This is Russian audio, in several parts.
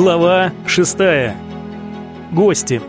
Глава 6. Гости.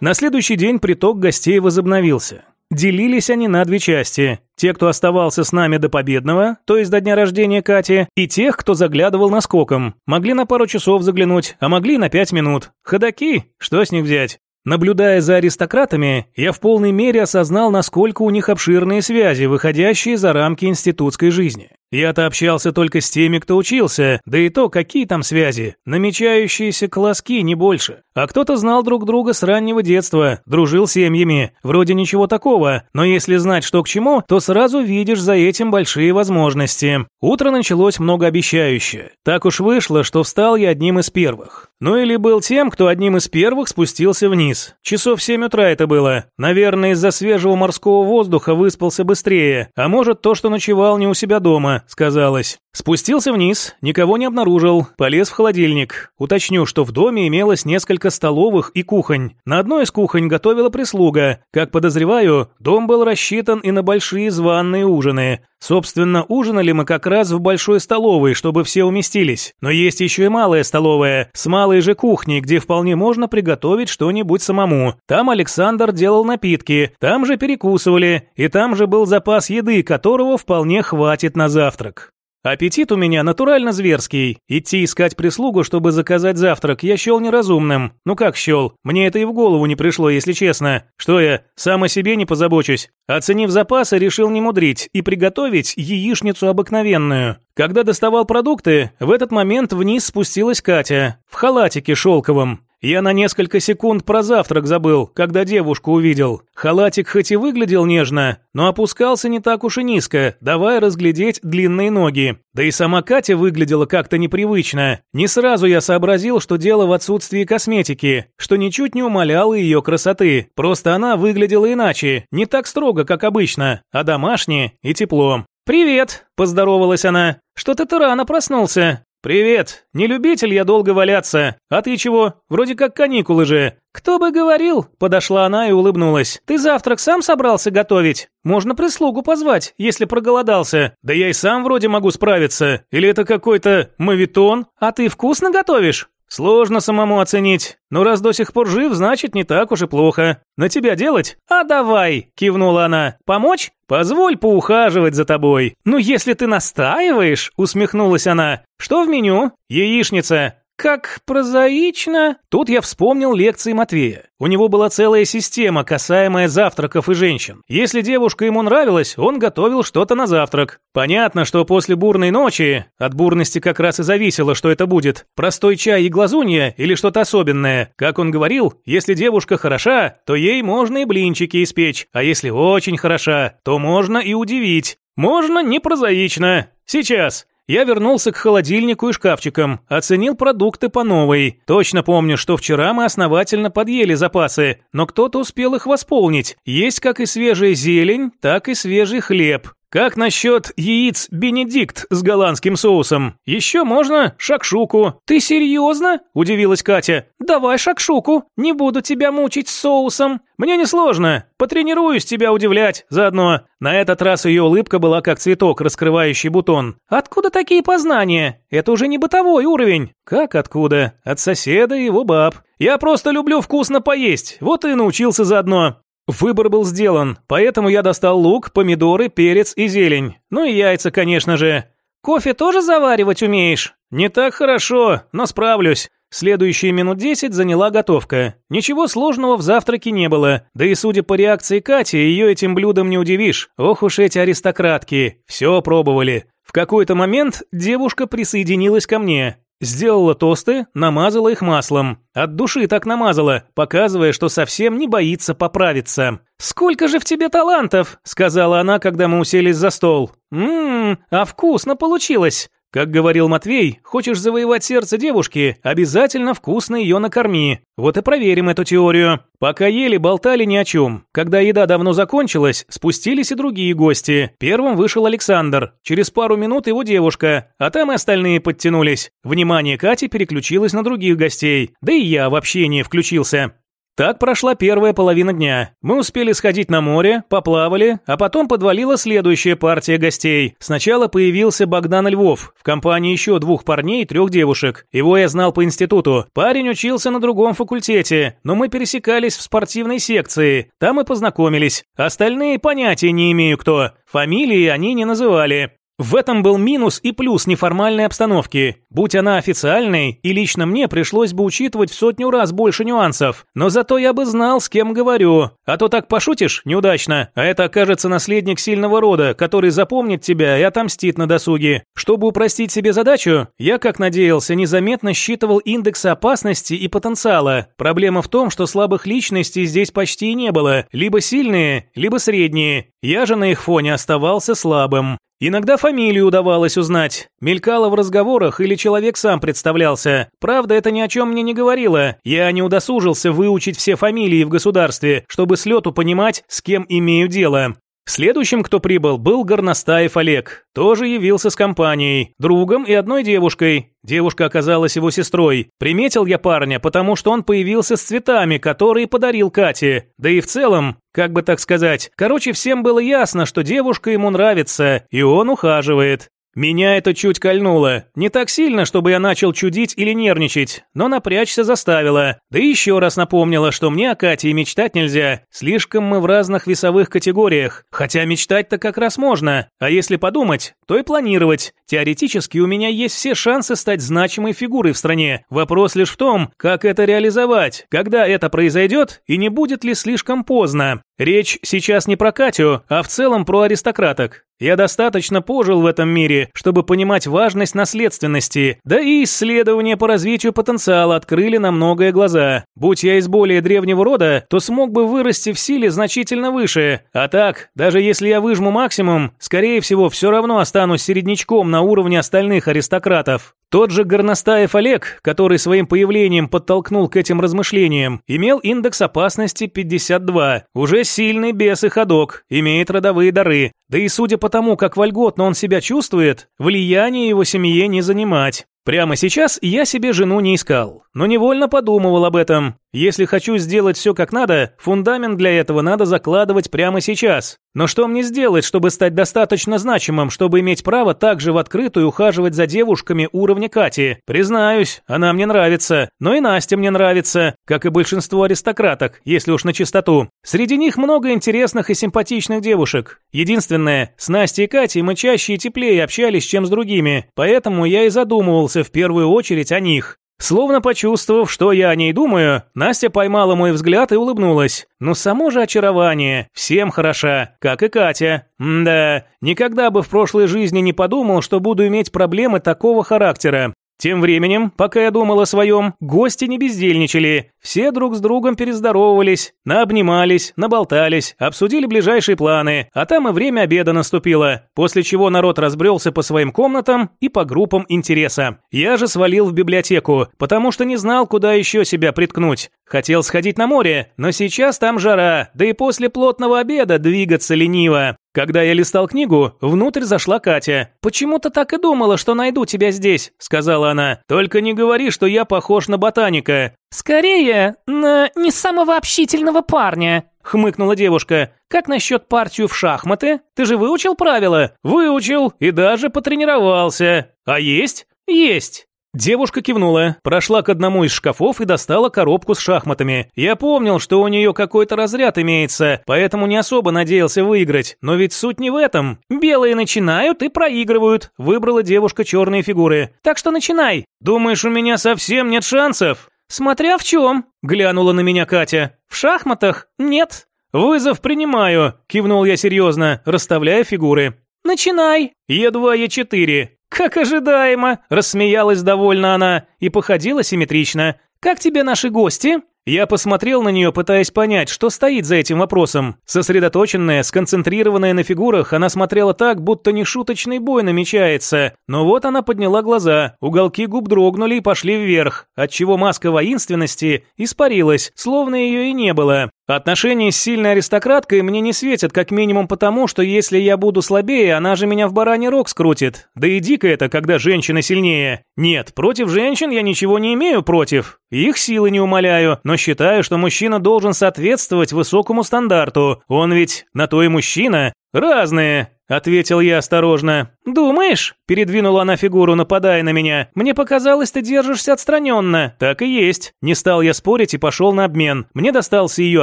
На следующий день приток гостей возобновился. Делились они на две части. Те, кто оставался с нами до победного, то есть до дня рождения Кати, и тех, кто заглядывал наскоком. Могли на пару часов заглянуть, а могли на пять минут. Ходаки, что с них взять? Наблюдая за аристократами, я в полной мере осознал, насколько у них обширные связи, выходящие за рамки институтской жизни. Я-то общался только с теми, кто учился, да и то, какие там связи, намечающиеся колоски, не больше. А кто-то знал друг друга с раннего детства, дружил семьями, вроде ничего такого, но если знать, что к чему, то сразу видишь за этим большие возможности. Утро началось многообещающе. Так уж вышло, что встал я одним из первых. Ну или был тем, кто одним из первых спустился вниз. Часов в 7 утра это было. Наверное, из-за свежего морского воздуха выспался быстрее, а может то, что ночевал не у себя дома, сказалось. Спустился вниз, никого не обнаружил, полез в холодильник. Уточню, что в доме имелось несколько столовых и кухонь. На одной из кухонь готовила прислуга. Как подозреваю, дом был рассчитан и на большие званные ужины. Собственно, ужинали мы как раз в большой столовой, чтобы все уместились. Но есть еще и малая столовая, с малой же кухней, где вполне можно приготовить что-нибудь самому. Там Александр делал напитки, там же перекусывали, и там же был запас еды, которого вполне хватит на завтрак. Аппетит у меня натурально зверский. Идти искать прислугу, чтобы заказать завтрак, я счел неразумным. Ну как счел? Мне это и в голову не пришло, если честно. Что я, сам о себе не позабочусь? Оценив запасы, решил не мудрить и приготовить яичницу обыкновенную. Когда доставал продукты, в этот момент вниз спустилась Катя в халатике шелковом. Я на несколько секунд про завтрак забыл, когда девушку увидел. Халатик хоть и выглядел нежно, но опускался не так уж и низко, давая разглядеть длинные ноги. Да и сама Катя выглядела как-то непривычно. Не сразу я сообразил, что дело в отсутствии косметики, что ничуть не умаляло ее красоты. Просто она выглядела иначе, не так строго, как обычно, а домашне и тепло. «Привет!» – поздоровалась она. «Что-то ты рано проснулся. «Привет! Не любитель я долго валяться. А ты чего? Вроде как каникулы же». «Кто бы говорил?» – подошла она и улыбнулась. «Ты завтрак сам собрался готовить? Можно прислугу позвать, если проголодался». «Да я и сам вроде могу справиться. Или это какой-то мавитон? А ты вкусно готовишь?» Сложно самому оценить. Но раз до сих пор жив, значит, не так уж и плохо. На тебя делать? А давай, кивнула она. Помочь? Позволь поухаживать за тобой. Ну, если ты настаиваешь, усмехнулась она. Что в меню? Яичница. Как прозаично. Тут я вспомнил лекции Матвея. У него была целая система, касаемая завтраков и женщин. Если девушка ему нравилась, он готовил что-то на завтрак. Понятно, что после бурной ночи, от бурности как раз и зависело, что это будет, простой чай и глазунья или что-то особенное. Как он говорил, если девушка хороша, то ей можно и блинчики испечь, а если очень хороша, то можно и удивить. Можно не прозаично. Сейчас. Я вернулся к холодильнику и шкафчикам, оценил продукты по новой. Точно помню, что вчера мы основательно подъели запасы, но кто-то успел их восполнить. Есть как и свежая зелень, так и свежий хлеб. Как насчет яиц Бенедикт с голландским соусом? Еще можно шакшуку. Ты серьезно? Удивилась Катя. Давай шакшуку. Не буду тебя мучить соусом. Мне несложно. Потренируюсь тебя удивлять заодно. На этот раз ее улыбка была как цветок, раскрывающий бутон. Откуда такие познания? Это уже не бытовой уровень. Как откуда? От соседа и его баб. Я просто люблю вкусно поесть. Вот и научился заодно. Выбор был сделан, поэтому я достал лук, помидоры, перец и зелень. Ну и яйца, конечно же. Кофе тоже заваривать умеешь? Не так хорошо, но справлюсь. Следующие минут десять заняла готовка. Ничего сложного в завтраке не было. Да и судя по реакции Кати, ее этим блюдом не удивишь. Ох уж эти аристократки. Все пробовали. В какой-то момент девушка присоединилась ко мне. Сделала тосты, намазала их маслом. От души так намазала, показывая, что совсем не боится поправиться. «Сколько же в тебе талантов!» – сказала она, когда мы уселись за стол. «Ммм, а вкусно получилось!» Как говорил Матвей, хочешь завоевать сердце девушки, обязательно вкусно ее накорми. Вот и проверим эту теорию. Пока ели, болтали ни о чем. Когда еда давно закончилась, спустились и другие гости. Первым вышел Александр. Через пару минут его девушка, а там и остальные подтянулись. Внимание Кати переключилось на других гостей. Да и я в общение включился. Так прошла первая половина дня. Мы успели сходить на море, поплавали, а потом подвалила следующая партия гостей. Сначала появился Богдан Львов, в компании еще двух парней и трех девушек. Его я знал по институту. Парень учился на другом факультете, но мы пересекались в спортивной секции. Там и познакомились. Остальные понятия не имею кто. Фамилии они не называли. В этом был минус и плюс неформальной обстановки. Будь она официальной, и лично мне пришлось бы учитывать в сотню раз больше нюансов. Но зато я бы знал, с кем говорю. А то так пошутишь, неудачно, а это окажется наследник сильного рода, который запомнит тебя и отомстит на досуге. Чтобы упростить себе задачу, я, как надеялся, незаметно считывал индекс опасности и потенциала. Проблема в том, что слабых личностей здесь почти не было. Либо сильные, либо средние. Я же на их фоне оставался слабым. Иногда фамилию удавалось узнать. Мелькало в разговорах или человек сам представлялся. Правда, это ни о чем мне не говорило. Я не удосужился выучить все фамилии в государстве, чтобы с лету понимать, с кем имею дело. Следующим, кто прибыл, был Горностаев Олег. Тоже явился с компанией, другом и одной девушкой. Девушка оказалась его сестрой. Приметил я парня, потому что он появился с цветами, которые подарил Кате. Да и в целом, как бы так сказать, короче, всем было ясно, что девушка ему нравится, и он ухаживает. Меня это чуть кольнуло. Не так сильно, чтобы я начал чудить или нервничать, но напрячься заставило. Да еще раз напомнила, что мне о Кате мечтать нельзя. Слишком мы в разных весовых категориях. Хотя мечтать-то как раз можно. А если подумать, то и планировать. Теоретически у меня есть все шансы стать значимой фигурой в стране. Вопрос лишь в том, как это реализовать, когда это произойдет и не будет ли слишком поздно. Речь сейчас не про Катю, а в целом про аристократок. Я достаточно пожил в этом мире, чтобы понимать важность наследственности, да и исследования по развитию потенциала открыли на многое глаза. Будь я из более древнего рода, то смог бы вырасти в силе значительно выше. А так, даже если я выжму максимум, скорее всего, все равно останусь середнячком на уровне остальных аристократов. Тот же Горностаев Олег, который своим появлением подтолкнул к этим размышлениям, имел индекс опасности 52, уже сильный бес и ходок, имеет родовые дары, да и судя по тому, как вольготно он себя чувствует, влияние его семье не занимать. Прямо сейчас я себе жену не искал, но невольно подумывал об этом. Если хочу сделать все как надо, фундамент для этого надо закладывать прямо сейчас. Но что мне сделать, чтобы стать достаточно значимым, чтобы иметь право также в открытую ухаживать за девушками уровня Кати? Признаюсь, она мне нравится, но и Настя мне нравится, как и большинство аристократок, если уж на чистоту. Среди них много интересных и симпатичных девушек. Единственное, с Настей и Катей мы чаще и теплее общались, чем с другими, поэтому я и задумывался в первую очередь о них. Словно почувствовав, что я о ней думаю, Настя поймала мой взгляд и улыбнулась. Ну само же очарование, всем хороша, как и Катя. М да, никогда бы в прошлой жизни не подумал, что буду иметь проблемы такого характера. Тем временем, пока я думал о своем, гости не бездельничали. Все друг с другом перездоровались, наобнимались, наболтались, обсудили ближайшие планы, а там и время обеда наступило, после чего народ разбрелся по своим комнатам и по группам интереса. Я же свалил в библиотеку, потому что не знал, куда еще себя приткнуть. Хотел сходить на море, но сейчас там жара, да и после плотного обеда двигаться лениво. Когда я листал книгу, внутрь зашла Катя. «Почему-то так и думала, что найду тебя здесь», — сказала она. «Только не говори, что я похож на ботаника». «Скорее, на не самого общительного парня», — хмыкнула девушка. «Как насчет партию в шахматы? Ты же выучил правила?» «Выучил и даже потренировался. А есть?» «Есть». Девушка кивнула, прошла к одному из шкафов и достала коробку с шахматами. Я помнил, что у нее какой-то разряд имеется, поэтому не особо надеялся выиграть. Но ведь суть не в этом. Белые начинают и проигрывают. Выбрала девушка черные фигуры. Так что начинай. Думаешь, у меня совсем нет шансов? Смотря в чем, глянула на меня Катя. В шахматах? Нет. Вызов принимаю, кивнул я серьезно, расставляя фигуры. Начинай. Е2, Е4. «Как ожидаемо!» – рассмеялась довольно она и походила симметрично. «Как тебе наши гости?» Я посмотрел на нее, пытаясь понять, что стоит за этим вопросом. Сосредоточенная, сконцентрированная на фигурах, она смотрела так, будто нешуточный бой намечается. Но вот она подняла глаза, уголки губ дрогнули и пошли вверх, отчего маска воинственности испарилась, словно ее и не было. Отношения с сильной аристократкой мне не светят, как минимум потому, что если я буду слабее, она же меня в бараний рог скрутит. Да и дико это, когда женщина сильнее. Нет, против женщин я ничего не имею против. Их силы не умоляю, но считаю, что мужчина должен соответствовать высокому стандарту. Он ведь на то и мужчина. Разные, ответил я осторожно. Думаешь? передвинула она фигуру, нападая на меня. Мне показалось, ты держишься отстраненно. Так и есть. Не стал я спорить и пошел на обмен. Мне достался ее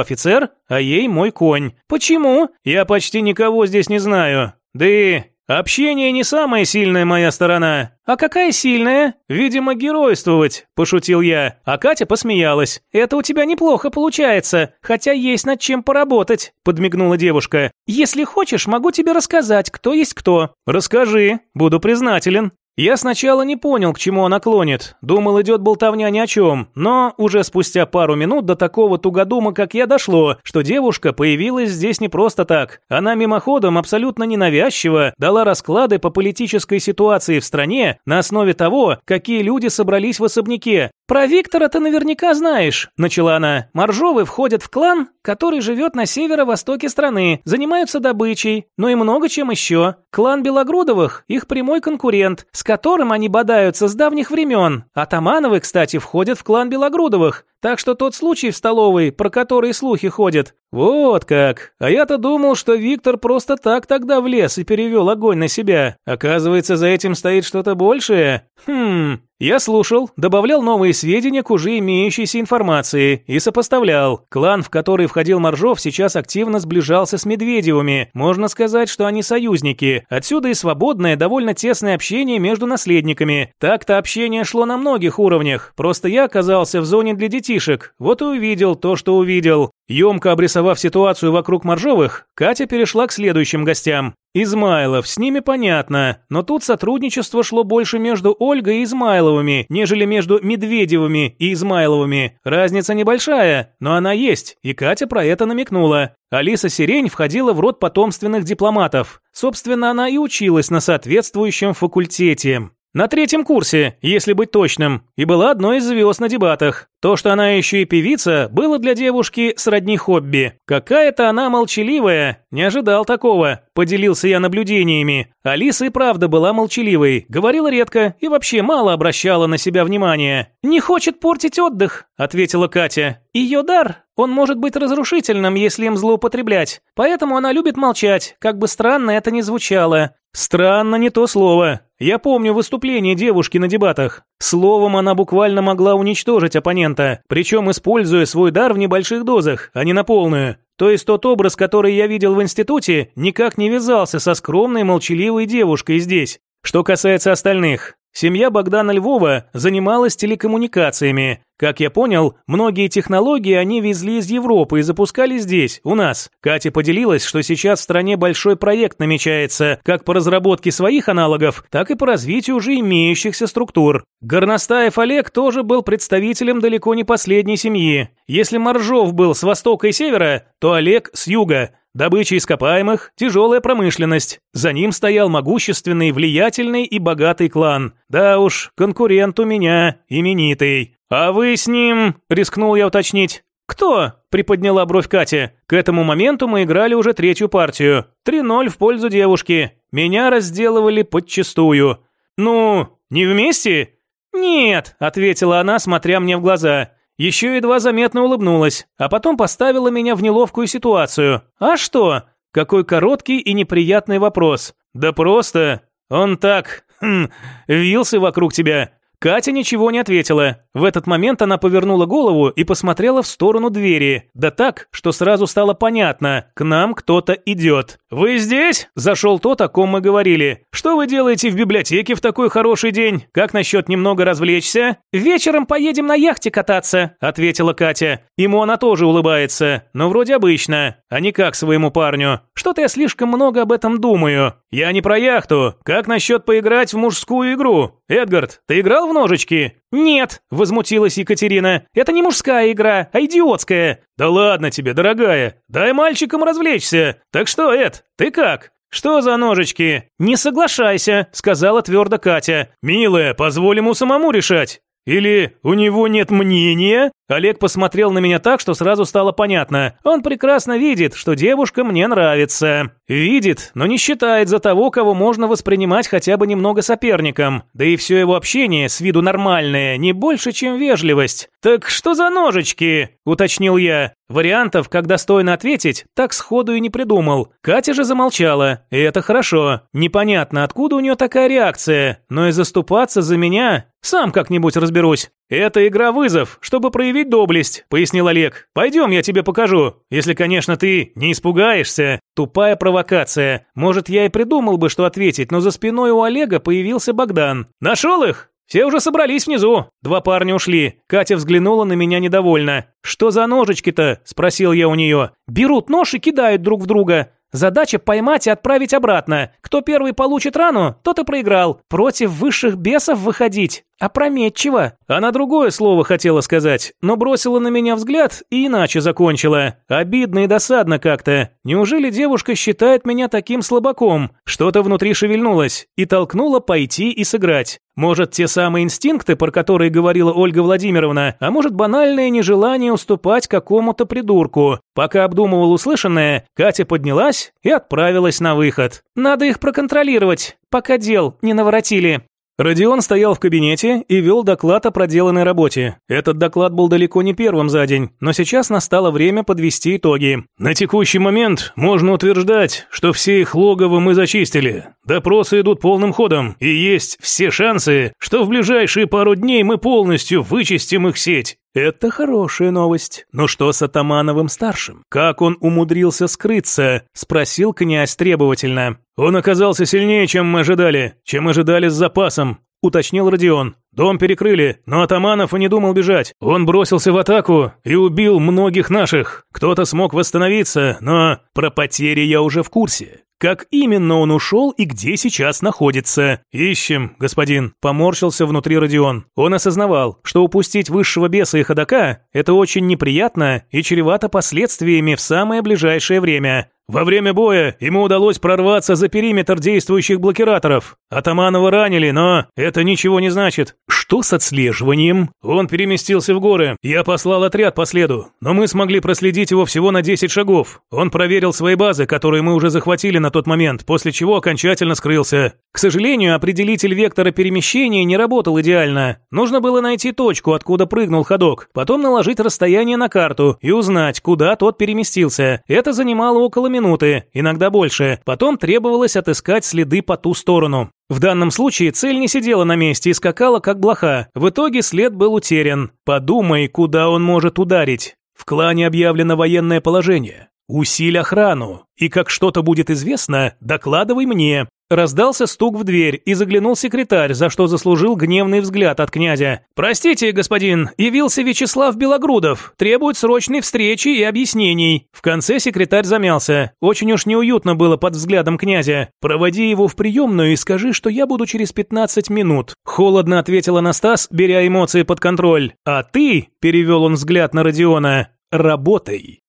офицер, а ей мой конь. Почему? Я почти никого здесь не знаю. Да и «Общение не самая сильная моя сторона». «А какая сильная?» «Видимо, геройствовать», – пошутил я. А Катя посмеялась. «Это у тебя неплохо получается, хотя есть над чем поработать», – подмигнула девушка. «Если хочешь, могу тебе рассказать, кто есть кто». «Расскажи, буду признателен». Я сначала не понял, к чему она клонит, думал, идет болтовня ни о чем, но уже спустя пару минут до такого тугодума, как я, дошло, что девушка появилась здесь не просто так. Она мимоходом абсолютно ненавязчиво дала расклады по политической ситуации в стране на основе того, какие люди собрались в особняке, «Про Виктора ты наверняка знаешь», – начала она. «Моржовы входят в клан, который живет на северо-востоке страны, занимаются добычей, но и много чем еще. Клан Белогрудовых – их прямой конкурент, с которым они бодаются с давних времен. Атамановы, кстати, входят в клан Белогрудовых, так что тот случай в столовой, про который слухи ходят. Вот как. А я-то думал, что Виктор просто так тогда влез и перевел огонь на себя. Оказывается, за этим стоит что-то большее. Хм. Я слушал, добавлял новые сведения к уже имеющейся информации и сопоставлял. Клан, в который входил Моржов, сейчас активно сближался с Медведевыми. Можно сказать, что они союзники. Отсюда и свободное, довольно тесное общение между наследниками. Так-то общение шло на многих уровнях. Просто я оказался в зоне для детишек, вот и увидел то, что увидел. Емко обрисовав ситуацию вокруг Моржовых, Катя перешла к следующим гостям. Измайлов, с ними понятно, но тут сотрудничество шло больше между Ольгой и Измайловыми, нежели между Медведевыми и Измайловыми. Разница небольшая, но она есть, и Катя про это намекнула. Алиса Сирень входила в род потомственных дипломатов. Собственно, она и училась на соответствующем факультете. На третьем курсе, если быть точным, и была одной из звезд на дебатах. То, что она еще и певица, было для девушки сродни хобби. Какая-то она молчаливая, не ожидал такого, поделился я наблюдениями. Алиса и правда была молчаливой, говорила редко и вообще мало обращала на себя внимания. «Не хочет портить отдых», — ответила Катя. «Ее дар, он может быть разрушительным, если им злоупотреблять. Поэтому она любит молчать, как бы странно это ни звучало. Странно не то слово. Я помню выступление девушки на дебатах. Словом, она буквально могла уничтожить оппонента, причем используя свой дар в небольших дозах, а не на полную. То есть тот образ, который я видел в институте, никак не вязался со скромной молчаливой девушкой здесь. Что касается остальных, Семья Богдана Львова занималась телекоммуникациями. Как я понял, многие технологии они везли из Европы и запускали здесь, у нас. Катя поделилась, что сейчас в стране большой проект намечается, как по разработке своих аналогов, так и по развитию уже имеющихся структур. Горностаев Олег тоже был представителем далеко не последней семьи. Если Моржов был с востока и севера, то Олег с юга. Добыча ископаемых, тяжелая промышленность. За ним стоял могущественный, влиятельный и богатый клан. Да уж, конкурент у меня именитый. А вы с ним, рискнул я уточнить. Кто? приподняла бровь Катя. К этому моменту мы играли уже третью партию. 3-0 в пользу девушки. Меня разделывали подчистую. Ну, не вместе? Нет, ответила она, смотря мне в глаза. Еще едва заметно улыбнулась, а потом поставила меня в неловкую ситуацию. «А что?» Какой короткий и неприятный вопрос. «Да просто. Он так... Хм, вился вокруг тебя. Катя ничего не ответила. В этот момент она повернула голову и посмотрела в сторону двери. Да так, что сразу стало понятно, к нам кто-то идет. «Вы здесь?» – зашел тот, о ком мы говорили. «Что вы делаете в библиотеке в такой хороший день? Как насчет немного развлечься?» «Вечером поедем на яхте кататься», – ответила Катя. Ему она тоже улыбается, но вроде обычно, а не как своему парню. Что-то я слишком много об этом думаю. Я не про яхту. Как насчет поиграть в мужскую игру? Эдгард, ты играл в ножички?» «Нет», – возмутилась Екатерина. «Это не мужская игра, а идиотская». «Да ладно тебе, дорогая. Дай мальчикам развлечься. Так что, Эд, ты как?» «Что за ножички?» «Не соглашайся», – сказала твердо Катя. «Милая, позволь ему самому решать». Или у него нет мнения? Олег посмотрел на меня так, что сразу стало понятно. Он прекрасно видит, что девушка мне нравится. Видит, но не считает за того, кого можно воспринимать хотя бы немного соперником. Да и все его общение с виду нормальное, не больше, чем вежливость. «Так что за ножички?» – уточнил я. Вариантов, как достойно ответить, так сходу и не придумал. Катя же замолчала, и это хорошо. Непонятно, откуда у нее такая реакция, но и заступаться за меня сам как-нибудь разберусь. Это игра-вызов, чтобы проявить доблесть, пояснил Олег. Пойдем, я тебе покажу. Если, конечно, ты не испугаешься. Тупая провокация. Может, я и придумал бы, что ответить, но за спиной у Олега появился Богдан. Нашел их? «Все уже собрались внизу. Два парня ушли. Катя взглянула на меня недовольно. «Что за ножички-то?» – спросил я у нее. «Берут нож и кидают друг в друга. Задача поймать и отправить обратно. Кто первый получит рану, тот и проиграл. Против высших бесов выходить. Опрометчиво. Она другое слово хотела сказать, но бросила на меня взгляд и иначе закончила. Обидно и досадно как-то. Неужели девушка считает меня таким слабаком? Что-то внутри шевельнулось и толкнуло пойти и сыграть. Может, те самые инстинкты, про которые говорила Ольга Владимировна, а может, банальное нежелание уступать какому-то придурку. Пока обдумывал услышанное, Катя поднялась и отправилась на выход. Надо их проконтролировать, пока дел не наворотили. Родион стоял в кабинете и вел доклад о проделанной работе. Этот доклад был далеко не первым за день, но сейчас настало время подвести итоги. На текущий момент можно утверждать, что все их логово мы зачистили. Допросы идут полным ходом, и есть все шансы, что в ближайшие пару дней мы полностью вычистим их сеть. Это хорошая новость. Но что с Атамановым-старшим? Как он умудрился скрыться? Спросил князь требовательно. Он оказался сильнее, чем мы ожидали, чем ожидали с запасом, уточнил Родион. Дом перекрыли, но Атаманов и не думал бежать. Он бросился в атаку и убил многих наших. Кто-то смог восстановиться, но про потери я уже в курсе. Как именно он ушел и где сейчас находится? Ищем, господин. Поморщился внутри Родион. Он осознавал, что упустить высшего беса и ходока – это очень неприятно и чревато последствиями в самое ближайшее время. Во время боя ему удалось прорваться за периметр действующих блокираторов. Атаманова ранили, но это ничего не значит. Что с отслеживанием? Он переместился в горы. Я послал отряд по следу, но мы смогли проследить его всего на 10 шагов. Он проверил свои базы, которые мы уже захватили на тот момент, после чего окончательно скрылся. К сожалению, определитель вектора перемещения не работал идеально. Нужно было найти точку, откуда прыгнул ходок, потом наложить расстояние на карту и узнать, куда тот переместился. Это занимало около минуты минуты, иногда больше. Потом требовалось отыскать следы по ту сторону. В данном случае цель не сидела на месте и скакала как блоха. В итоге след был утерян. Подумай, куда он может ударить. В клане объявлено военное положение. Усиль охрану. И как что-то будет известно, докладывай мне. Раздался стук в дверь, и заглянул секретарь, за что заслужил гневный взгляд от князя. «Простите, господин, явился Вячеслав Белогрудов. Требует срочной встречи и объяснений». В конце секретарь замялся. Очень уж неуютно было под взглядом князя. «Проводи его в приемную и скажи, что я буду через 15 минут». Холодно ответил Анастас, беря эмоции под контроль. «А ты», – перевел он взгляд на Родиона, – «работай».